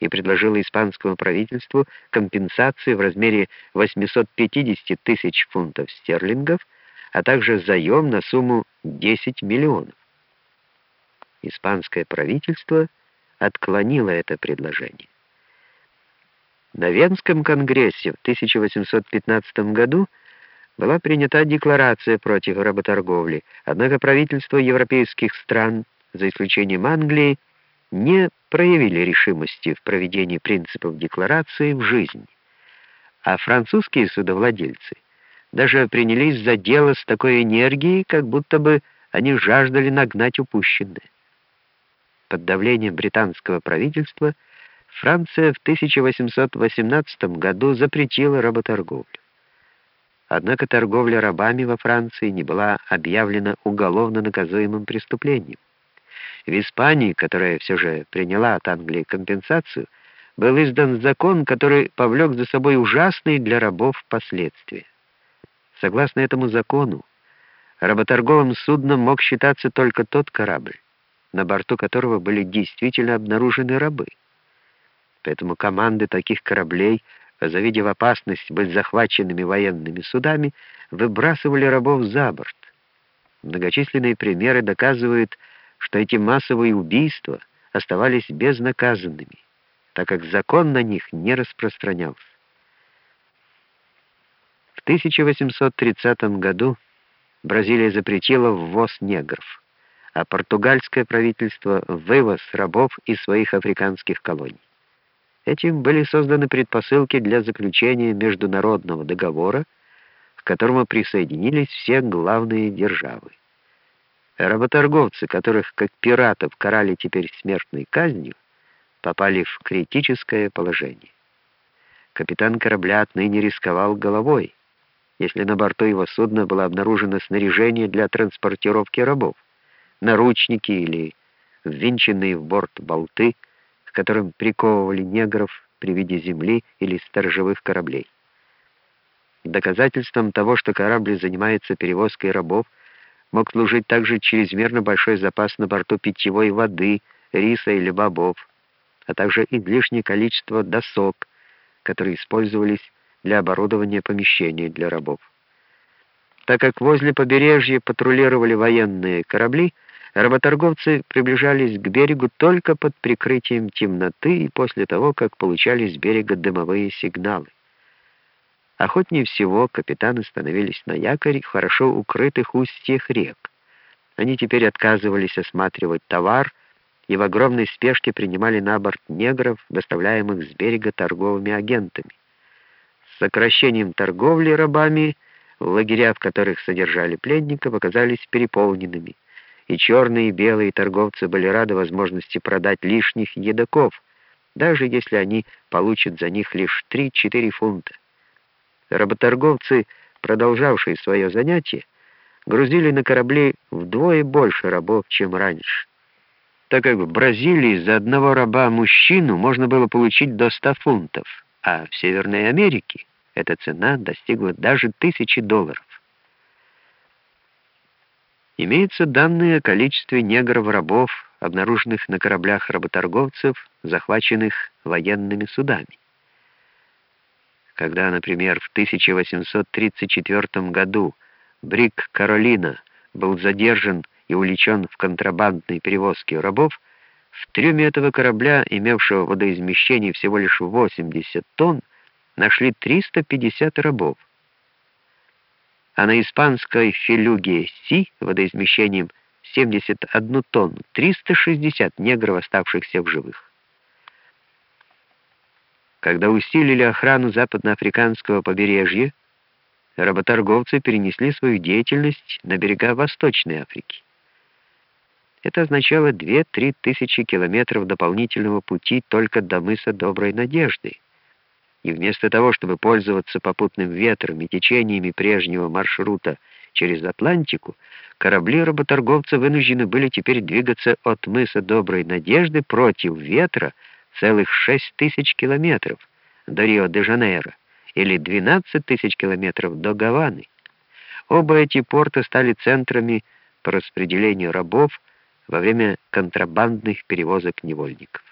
и предложила испанскому правительству компенсацию в размере 850 тысяч фунтов стерлингов, а также заем на сумму 10 миллионов. Испанское правительство отклонило это предложение. На Венском конгрессе в 1815 году была принята декларация против работорговли, однако правительства европейских стран, за исключением Англии, не проявили решимости в проведении принципов декларации в жизнь, а французские судовладельцы даже принялись за дело с такой энергией, как будто бы они жаждали нагнать упущенное. Под давлением британского правительства Франция в 1818 году запретила работорговлю. Однако торговля рабами во Франции не была объявлена уголовно наказуемым преступлением. В Испании, которая все же приняла от Англии компенсацию, был издан закон, который повлек за собой ужасные для рабов последствия. Согласно этому закону, работорговым судном мог считаться только тот корабль, на борту которого были действительно обнаружены рабы. Поэтому команды таких кораблей, завидев опасность быть захваченными военными судами, выбрасывали рабов за борт. Многочисленные примеры доказывают, что эти массовые убийства оставались безнаказанными, так как закон на них не распространялся. В 1830 году Бразилия запретила ввоз негров, а португальское правительство — вывоз рабов из своих африканских колоний. Этим были созданы предпосылки для заключения международного договора, к которому присоединились все главные державы. Работорговцы, которых как пиратов карали теперь смертной казнью, попали в критическое положение. Капитан корабля отныне рисковал головой, если на борту его судна было обнаружено снаряжение для транспортировки рабов, наручники или ввинченные в борт болты, к которым приковывали негров при виде земли или сторожевых кораблей. Доказательством того, что корабль занимается перевозкой рабов, мог служить также чрезмерно большой запас на борту питьевой воды, риса или бобов, а также излишнее количество досок, которые использовались для оборудования помещений для рабов. Так как возле побережья патрулировали военные корабли, работорговцы приближались к берегу только под прикрытием темноты и после того, как получали с берега дымовые сигналы. Охотнее всего капитаны становились на якорь в хорошо укрытых устьях рек. Они теперь отказывались осматривать товар и в огромной спешке принимали на борт негров, доставляемых с берега торговыми агентами. С сокращением торговли рабами лагеря, в которых содержали пленников, оказались переполненными, и черные и белые торговцы были рады возможности продать лишних едоков, даже если они получат за них лишь 3-4 фунта. Работорговцы, продолжавшие свое занятие, грузили на корабли вдвое больше рабов, чем раньше. Так как в Бразилии за одного раба-мужчину можно было получить до 100 фунтов, а в Северной Америке эта цена достигла даже тысячи долларов. Имеются данные о количестве негров-рабов, обнаруженных на кораблях работорговцев, захваченных военными судами. Когда, например, в 1834 году Брик Каролина был задержан и увлечен в контрабандной перевозке рабов, в трюме этого корабля, имевшего водоизмещение всего лишь 80 тонн, нашли 350 рабов. А на испанской филюге Си водоизмещением 71 тонну 360 негров, оставшихся в живых. Когда усилили охрану западноафриканского побережья, работорговцы перенесли свою деятельность на берега Восточной Африки. Это означало 2-3 тысячи километров дополнительного пути только до мыса Доброй Надежды. И вместо того, чтобы пользоваться попутным ветром и течениями прежнего маршрута через Атлантику, корабли работорговца вынуждены были теперь двигаться от мыса Доброй Надежды против ветра, целых 6 тысяч километров до Рио-де-Жанейро или 12 тысяч километров до Гаваны. Оба эти порта стали центрами по распределению рабов во время контрабандных перевозок невольников.